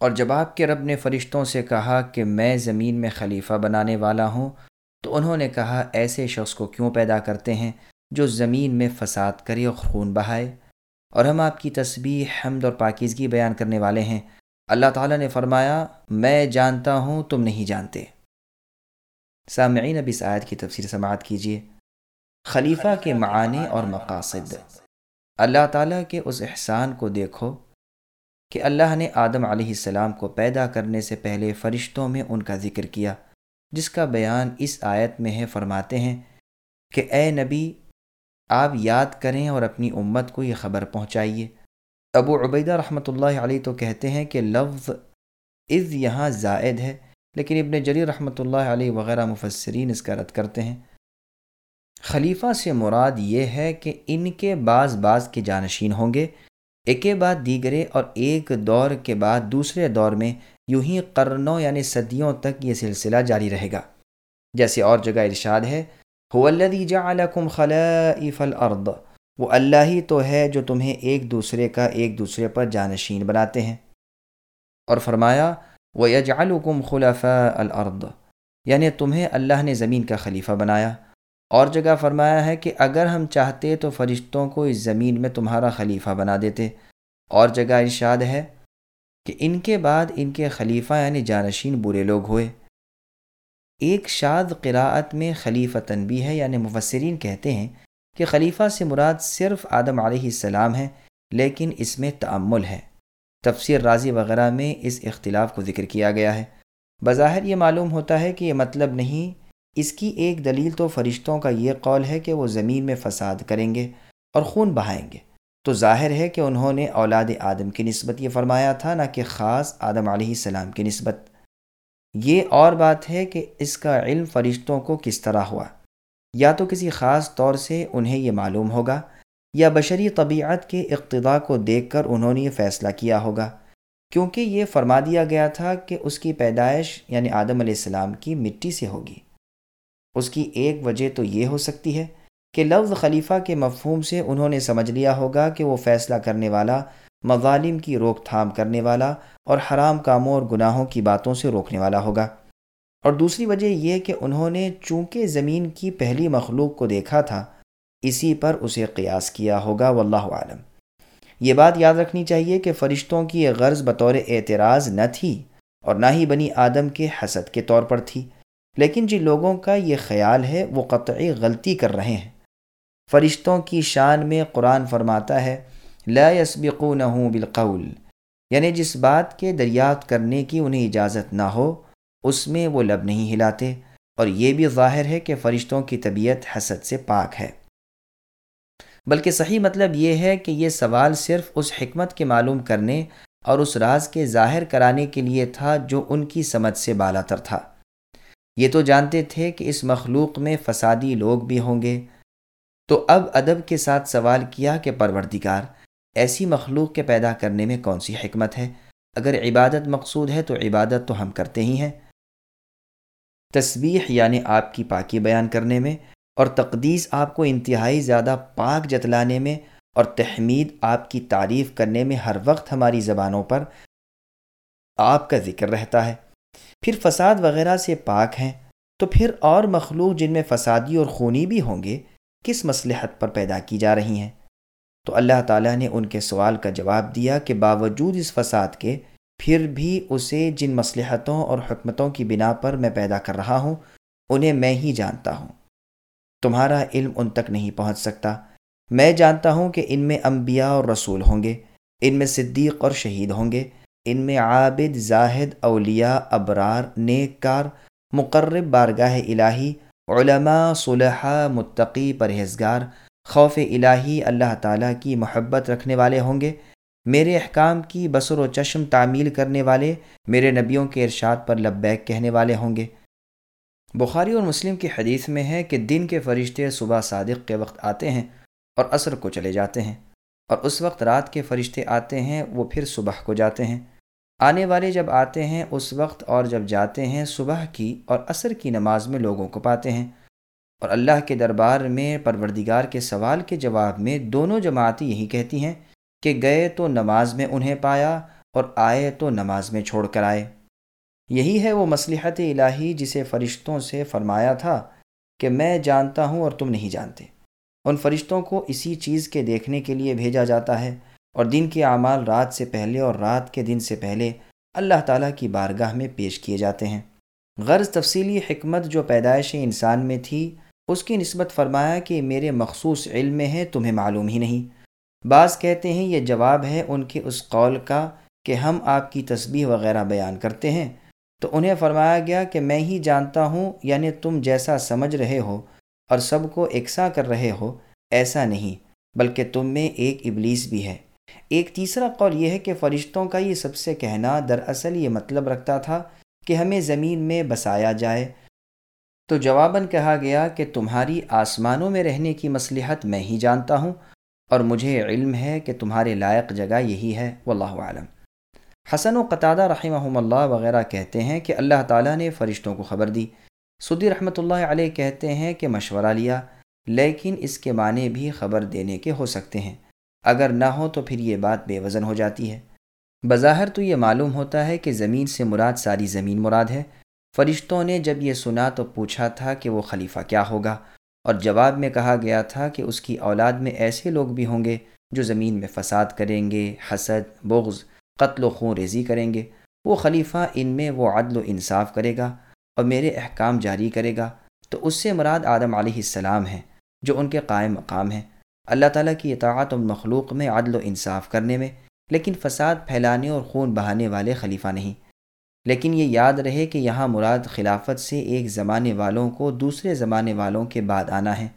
اور جب آپ کے رب نے فرشتوں سے کہا کہ میں زمین میں خلیفہ بنانے والا ہوں، تو انہوں نے کہا، ایسے شخص کو کیوں پیدا کرتے ہیں جو زمین میں فساد کرے اور خون بہائے؟ اور ہم آپ کی تسبیح، حمد اور پاکیزگی بیان کرنے والے ہیں۔ اللہ تعالیٰ نے فرمایا، میں جانتا ہوں، تم نہیں جانتے۔ سامعین، اب اس آیت کی تفسیر سماعت کیجیے۔ خلیفہ کے معانی اور مقاصد۔ اللہ تعالیٰ کے اس احسان کو دیکھو۔ کہ اللہ نے آدم علیہ السلام کو پیدا کرنے سے پہلے فرشتوں میں ان کا ذکر کیا، جس کا بیان اس آیت میں ہے، فرماتے ہیں کہ اے نبی، آپ یاد کریں اور اپنی امت کو یہ خبر پہنچائیے۔ ابو عبیدہ رحمۃ اللہ علیہ تو کہتے ہیں کہ لفظ از یہاں زائد ہے، لیکن ابن جری رحمۃ اللہ علیہ وغیرہ مفسرین اس کا رد کرتے ہیں۔ خلیفہ سے مراد یہ ہے کہ ان کے بعض بعض کے جانشین ہوں گے۔ ایک بعد دیگرے اور ایک دور کے بعد دوسرے دور میں یوں ہی قرنوں یعنی صدیوں تک یہ سلسلہ جاری رہے گا۔ جیسے اور جگہ ارشاد ہے جعلکم خلائف الارض وہ اللہ ہی تو ہے جو تمہیں ایک دوسرے کا ایک دوسرے پر جانشین بناتے ہیں۔ اور فرمایا وہ یجعلکم خلفاء الارض یعنی تمہیں اللہ نے زمین کا خلیفہ بنایا۔ اور جگہ فرمایا ہے کہ اگر ہم چاہتے تو فرشتوں کو اس زمین میں تمہارا خلیفہ بنا دیتے۔ اور جگہ ارشاد ہے کہ ان کے بعد ان کے خلیفہ یعنی جانشین برے لوگ ہوئے۔ ایک شاد قراءت میں خلیفہ تنبی ہے یعنی مفسرین کہتے ہیں کہ خلیفہ سے مراد صرف آدم علیہ السلام ہے، لیکن اس میں تعمل ہے۔ تفسیر راضی وغیرہ میں اس اختلاف کو ذکر کیا گیا ہے۔ بظاہر یہ معلوم ہوتا ہے کہ یہ مطلب نہیں اس کی ایک دلیل تو فرشتوں کا یہ قول ہے کہ وہ زمین میں فساد کریں گے اور خون بہائیں گے۔ تو ظاہر ہے کہ انہوں نے اولاد آدم کی نسبت یہ فرمایا تھا، نہ کہ خاص آدم علیہ السلام کی نسبت۔ یہ اور بات ہے کہ اس کا علم فرشتوں کو کس طرح ہوا۔ یا تو کسی خاص طور سے انہیں یہ معلوم ہوگا، یا بشری طبیعت کے اقتداء کو دیکھ کر انہوں نے یہ فیصلہ کیا ہوگا۔ کیونکہ یہ فرما دیا گیا تھا کہ اس کی پیدائش یعنی آدم علیہ السلام کی مٹی سے ہوگی۔ اس کی ایک وجہ تو یہ ہو سکتی ہے کہ لفظ خلیفہ کے مفہوم سے انہوں نے سمجھ لیا ہوگا کہ وہ فیصلہ کرنے والا، مظالم کی روک تھام کرنے والا اور حرام کاموں اور گناہوں کی باتوں سے روکنے والا ہوگا۔ اور دوسری وجہ یہ کہ انہوں نے چونکہ زمین کی پہلی مخلوق کو دیکھا تھا، اسی پر اسے قیاس کیا ہوگا، واللہ عالم یہ بات یاد رکھنی چاہیے کہ فرشتوں کی یہ غرض بطور اعتراض نہ تھی اور نہ ہی بنی آدم کے حسد کے طور پر تھی۔ لیکن جن لوگوں کا یہ خیال ہے، وہ قطعی غلطی کر رہے ہیں۔ فرشتوں کی شان میں قرآن فرماتا ہے، لا يسبقونه بالقول۔ یعنی جس بات کے دریافت کرنے کی انہیں اجازت نہ ہو، اس میں وہ لب نہیں ہلاتے۔ اور یہ بھی ظاہر ہے کہ فرشتوں کی طبیعت حسد سے پاک ہے۔ بلکہ صحیح مطلب یہ ہے کہ یہ سوال صرف اس حکمت کے معلوم کرنے اور اس راز کے ظاہر کرانے کے لیے تھا جو ان کی سمجھ سے بالا تر تھا۔ یہ تو جانتے تھے کہ اس مخلوق میں فسادی لوگ بھی ہوں گے۔ تو اب ادب کے ساتھ سوال کیا کہ پروردگار، ایسی مخلوق کے پیدا کرنے میں کون سی حکمت ہے؟ اگر عبادت مقصود ہے تو عبادت تو ہم کرتے ہی ہیں۔ تسبیح یعنی آپ کی پاکی بیان کرنے میں اور تقدیس آپ کو انتہائی زیادہ پاک جتلانے میں اور تحمید آپ کی تعریف کرنے میں ہر وقت ہماری زبانوں پر آپ کا ذکر رہتا ہے۔ پھر فساد وغیرہ سے پاک ہیں، تو پھر اور مخلوق جن میں فسادی اور خونی بھی ہوں گے، کس مصلحت پر پیدا کی جا رہی ہیں؟ تو اللہ تعالیٰ نے ان کے سوال کا جواب دیا کہ باوجود اس فساد کے، پھر بھی اسے جن مصلحتوں اور حکمتوں کی بنا پر میں پیدا کر رہا ہوں، انہیں میں ہی جانتا ہوں۔ تمہارا علم ان تک نہیں پہنچ سکتا۔ میں جانتا ہوں کہ ان میں انبیاء اور رسول ہوں گے، ان میں صدیق اور شہید ہوں گے۔ ان میں عابد، زاہد، اولیاء، ابرار نیک کار مقرب بارگاہ الہی، علماء صلحہ متقی، پرہیزگار، خوف الہی، اللہ تعالیٰ کی محبت رکھنے والے ہوں گے، میرے احکام کی بسر و چشم تعمیل کرنے والے، میرے نبیوں کے ارشاد پر لبیک کہنے والے ہوں گے۔ بخاری اور مسلم کی حدیث میں ہے کہ دن کے فرشتے صبح صادق کے وقت آتے ہیں اور عصر کو چلے جاتے ہیں۔ اور اس وقت رات کے فرشتے آتے ہیں، وہ پھر صبح کو جاتے ہیں۔ آنے والے جب آتے ہیں، اس وقت اور جب جاتے ہیں، صبح کی اور عصر کی نماز میں لوگوں کو پاتے ہیں۔ اور اللہ کے دربار میں پروردگار کے سوال کے جواب میں دونوں جماعتیں یہی کہتی ہیں کہ گئے تو نماز میں انہیں پایا اور آئے تو نماز میں چھوڑ کر آئے۔ یہی ہے وہ مصلحت الہی جسے فرشتوں سے فرمایا تھا کہ میں جانتا ہوں اور تم نہیں جانتے۔ ان فرشتوں کو اسی چیز کے دیکھنے کے لیے بھیجا جاتا ہے اور دن کے اعمال رات سے پہلے اور رات کے دن سے پہلے اللہ تعالیٰ کی بارگاہ میں پیش کیے جاتے ہیں۔ غرض تفصیلی حکمت جو پیدائش انسان میں تھی، اس کی نسبت فرمایا کہ میرے مخصوص علم میں ہے، تمہیں معلوم ہی نہیں۔ بعض کہتے ہیں یہ جواب ہے ان کے اس قول کا کہ ہم آپ کی تسبیح وغیرہ بیان کرتے ہیں۔ تو انہیں فرمایا گیا کہ میں ہی جانتا ہوں یعنی تم جیسا سمجھ رہے ہو۔ اور سب کو یکساں کر رہے ہو، ایسا نہیں، بلکہ تم میں ایک ابلیس بھی ہے۔ ایک تیسرا قول یہ ہے کہ فرشتوں کا یہ سب سے کہنا دراصل یہ مطلب رکھتا تھا کہ ہمیں زمین میں بسایا جائے۔ تو جواباً کہا گیا کہ تمہاری آسمانوں میں رہنے کی مصلحت میں ہی جانتا ہوں، اور مجھے علم ہے کہ تمہارے لائق جگہ یہی ہے۔ واللہ عالم حسن و قطادہ رحمہ اللہ وغیرہ کہتے ہیں کہ اللہ تعالیٰ نے فرشتوں کو خبر دی۔ سدی رحمۃ اللہ علیہ کہتے ہیں کہ مشورہ لیا، لیکن اس کے معنی بھی خبر دینے کے ہو سکتے ہیں۔ اگر نہ ہو تو پھر یہ بات بے وزن ہو جاتی ہے۔ بظاہر تو یہ معلوم ہوتا ہے کہ زمین سے مراد ساری زمین مراد ہے۔ فرشتوں نے جب یہ سنا تو پوچھا تھا کہ وہ خلیفہ کیا ہوگا، اور جواب میں کہا گیا تھا کہ اس کی اولاد میں ایسے لوگ بھی ہوں گے جو زمین میں فساد کریں گے، حسد، بغض، قتل و خون ریزی کریں گے۔ وہ خلیفہ ان میں وہ عدل و انصاف کرے گا۔ اور میرے احکام جاری کرے گا، تو اس سے مراد آدم علیہ السلام ہیں، جو ان کے قائم مقام ہیں۔ اللہ تعالیٰ کی اطاعت و مخلوق میں عدل و انصاف کرنے میں، لیکن فساد پھیلانے اور خون بہانے والے خلیفہ نہیں۔ لیکن یہ یاد رہے کہ یہاں مراد خلافت سے ایک زمانے والوں کو دوسرے زمانے والوں کے بعد آنا ہے۔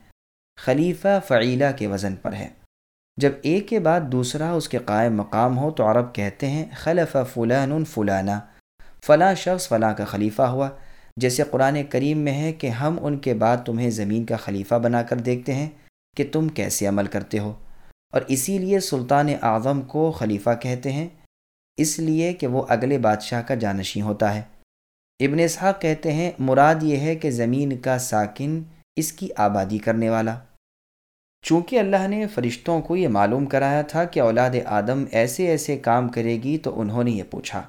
خلیفہ فعیلہ کے وزن پر ہے۔ جب ایک کے بعد دوسرا اس کے قائم مقام ہو، تو عرب کہتے ہیں خلف فلان فلانا، فلاں شخص فلاں کا خلیفہ ہوا۔ جیسے قرآن کریم میں ہے کہ ہم ان کے بعد تمہیں زمین کا خلیفہ بنا کر دیکھتے ہیں کہ تم کیسے عمل کرتے ہو۔ اور اسی لیے سلطان اعظم کو خلیفہ کہتے ہیں، اس لیے کہ وہ اگلے بادشاہ کا جانشی ہوتا ہے۔ ابن اسحاق کہتے ہیں، مراد یہ ہے کہ زمین کا ساکن اس کی آبادی کرنے والا۔ چونکہ اللہ نے فرشتوں کو یہ معلوم کرایا تھا کہ اولاد آدم ایسے ایسے کام کرے گی تو انہوں نے یہ پوچھا۔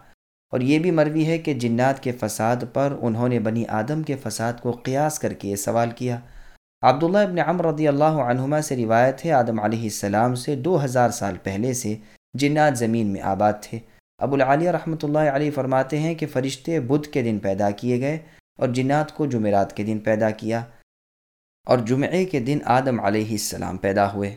اور یہ بھی مروی ہے کہ جنات کے فساد پر انہوں نے بنی آدم کے فساد کو قیاس کر کے یہ سوال کیا۔ عبداللہ ابن عمر رضی اللہ عنہما سے روایت ہے، آدم علیہ السلام سے دو ہزار سال پہلے سے جنات زمین میں آباد تھے۔ ابو العالیہ رحمۃ اللہ علیہ فرماتے ہیں کہ فرشتے بدھ کے دن پیدا کیے گئے اور جنات کو جمعرات کے دن پیدا کیا اور جمعے کے دن آدم علیہ السلام پیدا ہوئے۔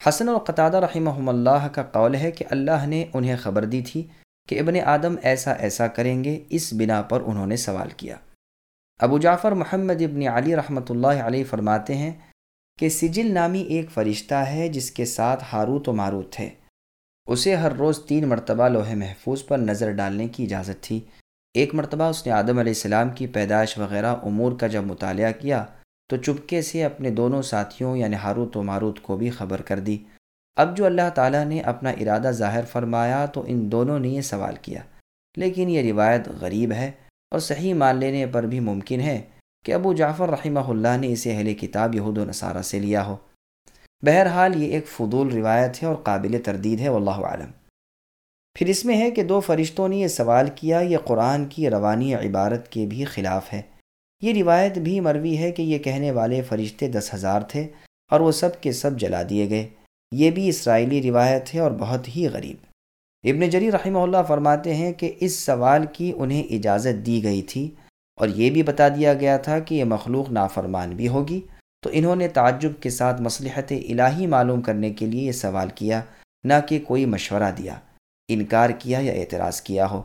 حسن القطادہ رحمہ اللہ کا قول ہے کہ اللہ نے انہیں خبر دی تھی کہ ابن آدم ایسا ایسا کریں گے، اس بنا پر انہوں نے سوال کیا۔ ابو جعفر محمد ابن علی رحمۃ اللہ علیہ فرماتے ہیں کہ سجل نامی ایک فرشتہ ہے جس کے ساتھ ہاروت و ماروت تھے اسے ہر روز تین مرتبہ لوہے محفوظ پر نظر ڈالنے کی اجازت تھی۔ ایک مرتبہ اس نے آدم علیہ السلام کی پیدائش وغیرہ امور کا جب مطالعہ کیا تو چپکے سے اپنے دونوں ساتھیوں یعنی ہاروت و ماروت کو بھی خبر کر دی۔ اب جو اللہ تعالیٰ نے اپنا ارادہ ظاہر فرمایا تو ان دونوں نے یہ سوال کیا۔ لیکن یہ روایت غریب ہے اور صحیح مان لینے پر بھی ممکن ہے کہ ابو جعفر رحمہ اللہ نے اسے اہل کتاب یہود و نصارہ سے لیا ہو۔ بہرحال یہ ایک فضول روایت ہے اور قابل تردید ہے، واللہ عالم پھر اس میں ہے کہ دو فرشتوں نے یہ سوال کیا، یہ قرآن کی روانی عبارت کے بھی خلاف ہے۔ یہ روایت بھی مروی ہے کہ یہ کہنے والے فرشتے دس ہزار تھے اور وہ سب کے سب جلا دیے گئے۔ یہ بھی اسرائیلی روایت ہے اور بہت ہی غریب۔ ابن جری رحمہ اللہ فرماتے ہیں کہ اس سوال کی انہیں اجازت دی گئی تھی اور یہ بھی بتا دیا گیا تھا کہ یہ مخلوق نافرمان بھی ہوگی۔ تو انہوں نے تعجب کے ساتھ مصلحت الہی معلوم کرنے کے لیے یہ سوال کیا، نہ کہ کوئی مشورہ دیا، انکار کیا یا اعتراض کیا ہو۔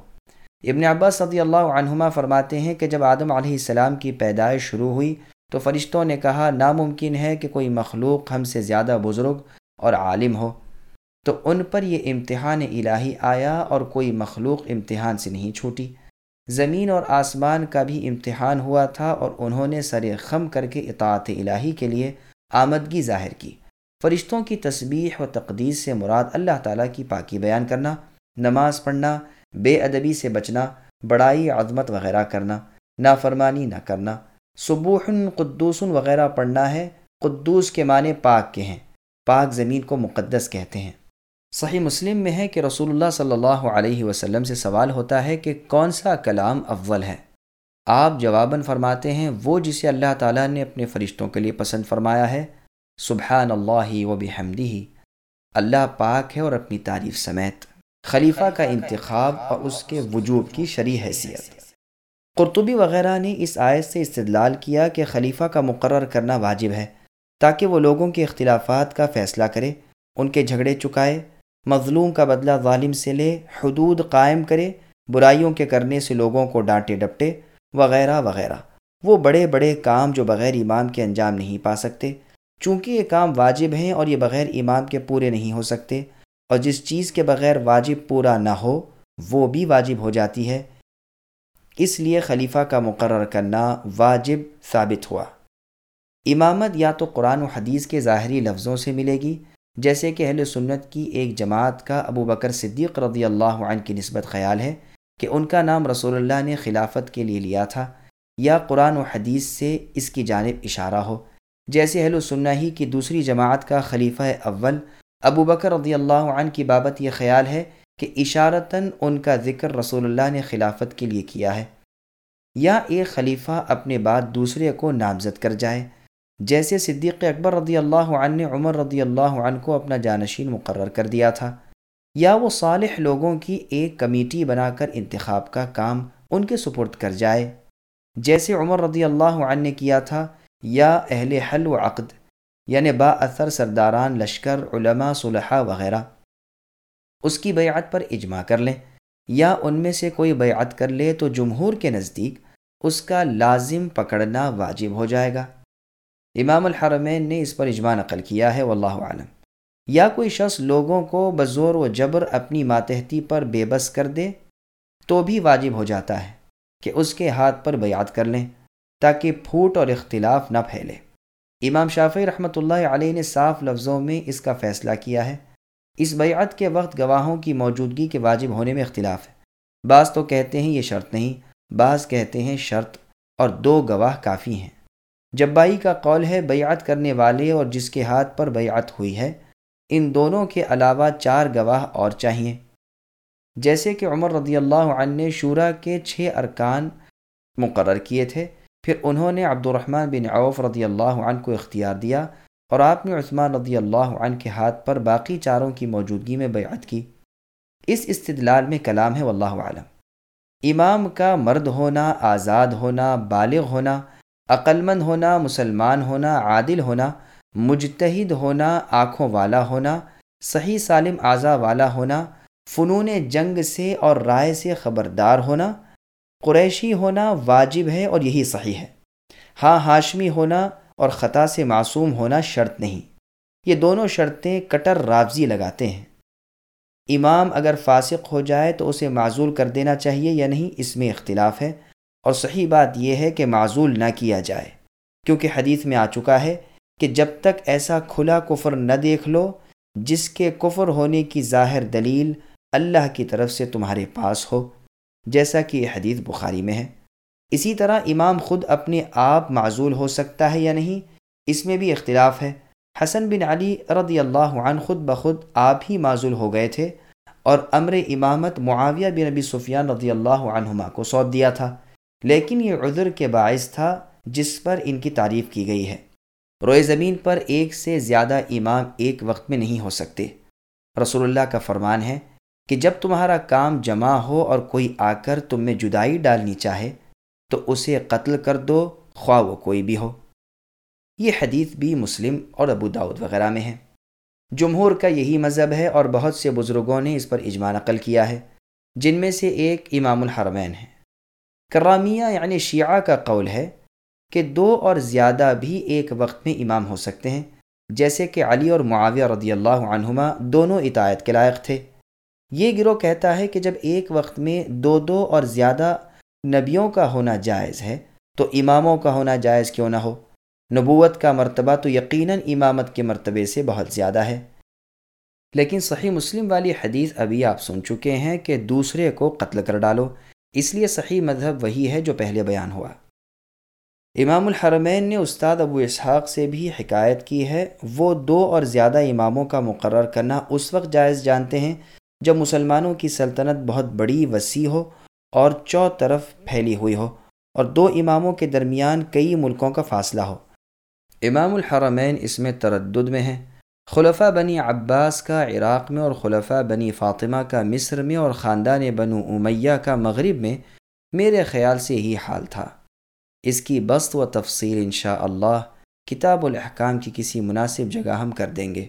ابن عباس صدی اللہ عنہما فرماتے ہیں کہ جب آدم علیہ السلام کی پیدائش شروع ہوئی تو فرشتوں نے کہا، ناممکن ہے کہ کوئی مخلوق ہم سے زیادہ بزرگ اور عالم ہو، تو ان پر یہ امتحان الہی آیا اور کوئی مخلوق امتحان سے نہیں چھوٹی۔ زمین اور آسمان کا بھی امتحان ہوا تھا اور انہوں نے سر خم کر کے اطاعت الہی کے لیے آمدگی ظاہر کی۔ فرشتوں کی تسبیح و تقدیس سے مراد اللہ تعالیٰ کی پاکی بیان کرنا، نماز پڑھنا، بے ادبی سے بچنا، بڑائی، عظمت وغیرہ کرنا، نافرمانی نہ کرنا۔ صبوح قدوس وغیرہ پڑھنا ہے، قدوس کے معنی پاک کے ہیں۔ پاک زمین کو مقدس کہتے ہیں۔ صحیح مسلم میں ہے کہ رسول اللہ صلی اللہ علیہ وسلم سے سوال ہوتا ہے کہ کون سا کلام اول ہے۔ آپ جواباً فرماتے ہیں، وہ جسے اللہ تعالیٰ نے اپنے فرشتوں کے لیے پسند فرمایا ہے۔ سبحان اللہ و بحمدی اللہ پاک ہے اور اپنی تعریف سمیت۔ خلیفہ کا انتخاب اور اس کے وجوب کی شرح حیثیت۔ قرطبی وغیرہ نے اس آیت سے استدلال کیا کہ خلیفہ کا مقرر کرنا واجب ہے۔ تاکہ وہ لوگوں کے اختلافات کا فیصلہ کرے، ان کے جھگڑے چکائے، مظلوم کا بدلہ ظالم سے لے، حدود قائم کرے، برائیوں کے کرنے سے لوگوں کو ڈانٹے، ڈپٹے، وغیرہ وغیرہ۔ وہ بڑے بڑے کام جو بغیر امام کے انجام نہیں پا سکتے، چونکہ یہ کام واجب ہیں اور یہ بغیر امام کے پورے نہیں ہو سکتے۔ اور جس چیز کے بغیر واجب پورا نہ ہو، وہ بھی واجب ہو جاتی ہے۔ اس لیے خلیفہ کا مقرر کرنا واجب ثابت ہوا۔ امامت یا تو قرآن و حدیث کے ظاہری لفظوں سے ملے گی، جیسے کہ اہل سنت کی ایک جماعت کا ابو بکر صدیق رضی اللہ عنہ کی نسبت خیال ہے کہ ان کا نام رسول اللہ نے خلافت کے لیے لیا تھا، یا قرآن و حدیث سے اس کی جانب اشارہ ہو، جیسے اہل سنہ ہی کی دوسری جماعت کا خلیفہ اول ابو بکر رضی اللہ عنہ کی بابت یہ خیال ہے کہ اشارتاً ان کا ذکر رسول اللہ نے خلافت کے لیے کیا ہے، یا ایک خلیفہ اپنے بعد دوسرے کو نامزد کر جائے۔ جیسے صدیق اکبر رضی اللہ عنہ نے عمر رضی اللہ عنہ کو اپنا جانشین مقرر کر دیا تھا، یا وہ صالح لوگوں کی ایک کمیٹی بنا کر انتخاب کا کام ان کے سپرد کر جائے۔ جیسے عمر رضی اللہ عنہ نے کیا تھا، یا اہل حل و عقد یعنی با اثر سرداران، لشکر، علماء صلحہ وغیرہ۔ اس کی بیعت پر اجماع کر لیں۔ یا ان میں سے کوئی بیعت کر لے تو جمہور کے نزدیک اس کا لازم پکڑنا واجب ہو جائے گا۔ امام الحرمین نے اس پر اجماع نقل کیا ہے، واللہ عالم یا کوئی شخص لوگوں کو بزور و جبر اپنی ماتحتی پر بے بس کر دے تو بھی واجب ہو جاتا ہے کہ اس کے ہاتھ پر بیعت کر لیں تاکہ پھوٹ اور اختلاف نہ پھیلے۔ امام شافی رحمۃ اللہ علیہ نے صاف لفظوں میں اس کا فیصلہ کیا ہے۔ اس بیعت کے وقت گواہوں کی موجودگی کے واجب ہونے میں اختلاف ہے۔ بعض تو کہتے ہیں یہ شرط نہیں، بعض کہتے ہیں شرط اور دو گواہ کافی ہیں۔ جبائی کا قول ہے بیعت کرنے والے اور جس کے ہاتھ پر بیعت ہوئی ہے، ان دونوں کے علاوہ چار گواہ اور چاہیے۔ جیسے کہ عمر رضی اللہ عنہ نے شورا کے چھ ارکان مقرر کیے تھے، پھر انہوں نے عبد الرحمن بن عوف رضی اللہ عنہ کو اختیار دیا اور آپ نے عثمان رضی اللہ عنہ کے ہاتھ پر باقی چاروں کی موجودگی میں بیعت کی۔ اس استدلال میں کلام ہے، واللہ عالم امام کا مرد ہونا، آزاد ہونا، بالغ ہونا عقلمند ہونا، مسلمان ہونا، عادل ہونا، مجتہد ہونا، آنکھوں والا ہونا، صحیح سالم اعضا والا ہونا، فنون جنگ سے اور رائے سے خبردار ہونا، قریشی ہونا واجب ہے اور یہی صحیح ہے۔ ہاں ہاشمی ہونا اور خطا سے معصوم ہونا شرط نہیں۔ یہ دونوں شرطیں کٹر رابضی لگاتے ہیں۔ امام اگر فاسق ہو جائے تو اسے معذول کر دینا چاہیے یا نہیں، اس میں اختلاف ہے۔ اور صحیح بات یہ ہے کہ معذول نہ کیا جائے، کیونکہ حدیث میں آ چکا ہے کہ جب تک ایسا کھلا کفر نہ دیکھ لو، جس کے کفر ہونے کی ظاہر دلیل اللہ کی طرف سے تمہارے پاس ہو، جیسا کہ یہ حدیث بخاری میں ہے۔ اسی طرح امام خود اپنے آپ معذول ہو سکتا ہے یا نہیں، اس میں بھی اختلاف ہے۔ حسن بن علی رضی اللہ عنہ خود بخود آپ ہی معذول ہو گئے تھے اور امر امامت معاویہ بن نبی سفیان رضی اللہ عنہما کو سونپ دیا تھا۔ لیکن یہ عذر کے باعث تھا جس پر ان کی تعریف کی گئی ہے۔ روئے زمین پر ایک سے زیادہ امام ایک وقت میں نہیں ہو سکتے۔ رسول اللہ کا فرمان ہے کہ جب تمہارا کام جمع ہو اور کوئی آ کر تم میں جدائی ڈالنی چاہے تو اسے قتل کر دو، خواہ وہ کوئی بھی ہو۔ یہ حدیث بھی مسلم اور ابو داود وغیرہ میں ہے۔ جمہور کا یہی مذہب ہے اور بہت سے بزرگوں نے اس پر اجماع نقل کیا ہے، جن میں سے ایک امام الحرمین ہے۔ کرامیہ یعنی شیعہ کا قول ہے کہ دو اور زیادہ بھی ایک وقت میں امام ہو سکتے ہیں، جیسے کہ علی اور معاویہ رضی اللہ عنہما دونوں اطاعت کے لائق تھے۔ یہ گروہ کہتا ہے کہ جب ایک وقت میں دو دو اور زیادہ نبیوں کا ہونا جائز ہے، تو اماموں کا ہونا جائز کیوں نہ ہو؟ نبوت کا مرتبہ تو یقیناً امامت کے مرتبے سے بہت زیادہ ہے۔ لیکن صحیح مسلم والی حدیث ابھی آپ سن چکے ہیں کہ دوسرے کو قتل کر ڈالو۔ اس لیے صحیح مذہب وہی ہے جو پہلے بیان ہوا۔ امام الحرمین نے استاد ابو اسحاق سے بھی حکایت کی ہے، وہ دو اور زیادہ اماموں کا مقرر کرنا اس وقت جائز جانتے ہیں جب مسلمانوں کی سلطنت بہت بڑی وسیع ہو اور چو طرف پھیلی ہوئی ہو اور دو اماموں کے درمیان کئی ملکوں کا فاصلہ ہو۔ امام الحرمین اس میں تردد میں ہیں۔ خلفہ بنی عباس کا عراق میں اور خلفہ بنی فاطمہ کا مصر میں اور خاندان بنو امیہ کا مغرب میں میرے خیال سے ہی حال تھا۔ اس کی بست و تفصیل انشاء اللہ کتاب الاحکام کی کسی مناسب جگہ ہم کر دیں گے۔